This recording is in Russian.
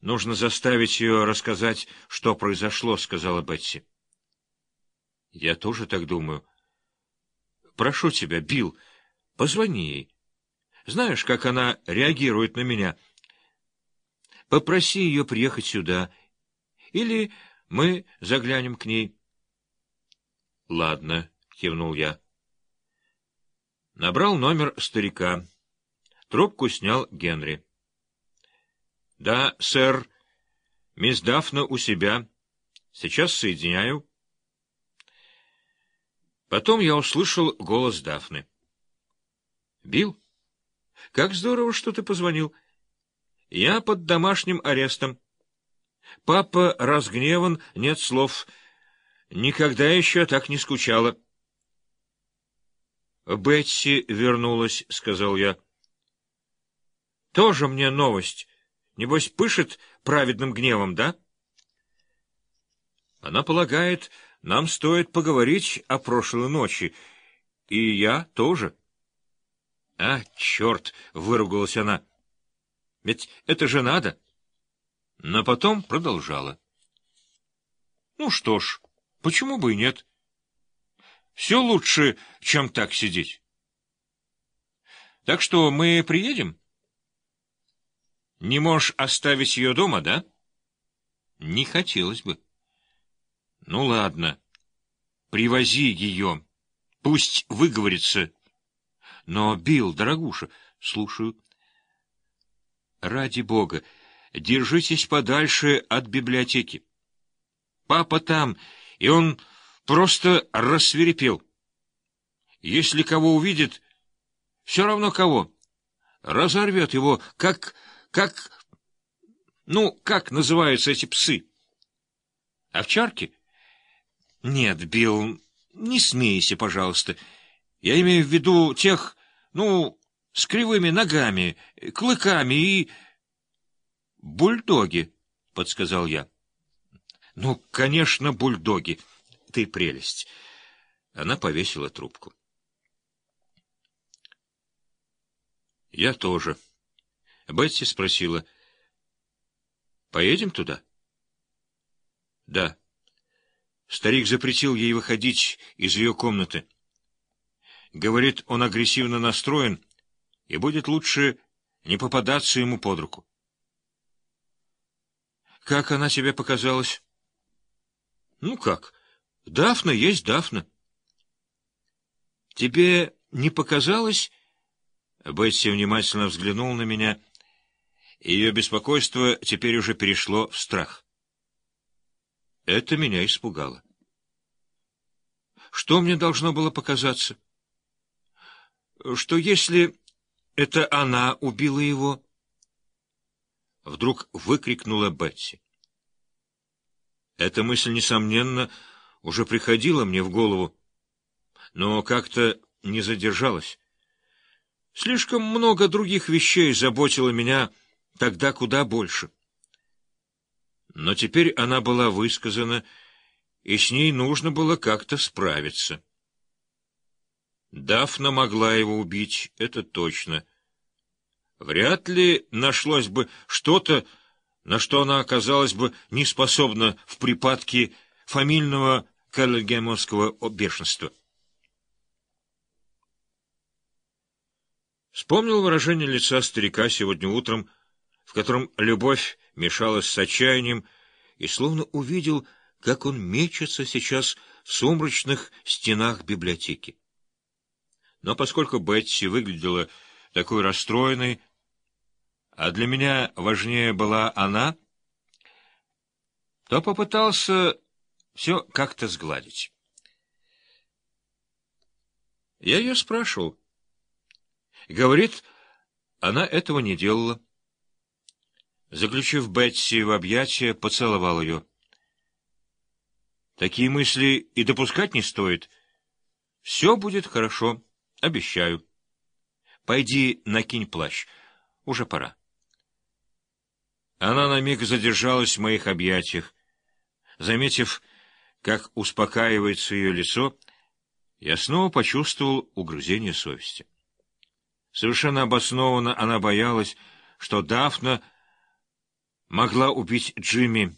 — Нужно заставить ее рассказать, что произошло, — сказала Бетси. — Я тоже так думаю. — Прошу тебя, Билл, позвони ей. Знаешь, как она реагирует на меня. Попроси ее приехать сюда. Или мы заглянем к ней. — Ладно, — кивнул я. Набрал номер старика. Трубку снял Генри. — Да, сэр. Мисс Дафна у себя. Сейчас соединяю. Потом я услышал голос Дафны. — Билл, как здорово, что ты позвонил. Я под домашним арестом. Папа разгневан, нет слов. Никогда еще так не скучала. — Бетси вернулась, — сказал я. — Тоже мне новость. Небось, пышет праведным гневом, да? Она полагает, нам стоит поговорить о прошлой ночи. И я тоже. А, черт! — выругалась она. Ведь это же надо. Но потом продолжала. Ну что ж, почему бы и нет? Все лучше, чем так сидеть. Так что мы приедем? Не можешь оставить ее дома, да? Не хотелось бы. Ну, ладно. Привози ее. Пусть выговорится. Но, Билл, дорогуша, слушаю. Ради бога, держитесь подальше от библиотеки. Папа там, и он просто рассверепел. Если кого увидит, все равно кого, разорвет его, как как... Ну, как называются эти псы? Овчарки? Нет, Билл, не смейся, пожалуйста. Я имею в виду тех, ну, с кривыми ногами, клыками и... Бульдоги, — подсказал я. Ну, конечно, бульдоги. Ты прелесть. Она повесила трубку. Я тоже. Бетси спросила. — Поедем туда? — Да. Старик запретил ей выходить из ее комнаты. Говорит, он агрессивно настроен, и будет лучше не попадаться ему под руку. — Как она тебе показалась? — Ну как, Дафна есть Дафна. — Тебе не показалось... Бетси внимательно взглянул на меня ее беспокойство теперь уже перешло в страх. Это меня испугало. Что мне должно было показаться? Что если это она убила его? Вдруг выкрикнула Бетси. Эта мысль, несомненно, уже приходила мне в голову, но как-то не задержалась. Слишком много других вещей заботило меня тогда куда больше. Но теперь она была высказана, и с ней нужно было как-то справиться. Дафна могла его убить, это точно. Вряд ли нашлось бы что-то, на что она оказалась бы не способна в припадке фамильного каллергемовского бешенства. Вспомнил выражение лица старика сегодня утром, в котором любовь мешалась с отчаянием, и словно увидел, как он мечется сейчас в сумрачных стенах библиотеки. Но поскольку Бетси выглядела такой расстроенной, а для меня важнее была она, то попытался все как-то сгладить. Я ее спрашивал. Говорит, она этого не делала. Заключив Бетси в объятия, поцеловал ее. Такие мысли и допускать не стоит. Все будет хорошо, обещаю. Пойди накинь плащ, уже пора. Она на миг задержалась в моих объятиях. Заметив, как успокаивается ее лицо, я снова почувствовал угрызение совести. Совершенно обоснованно она боялась, что Дафна могла убить Джимми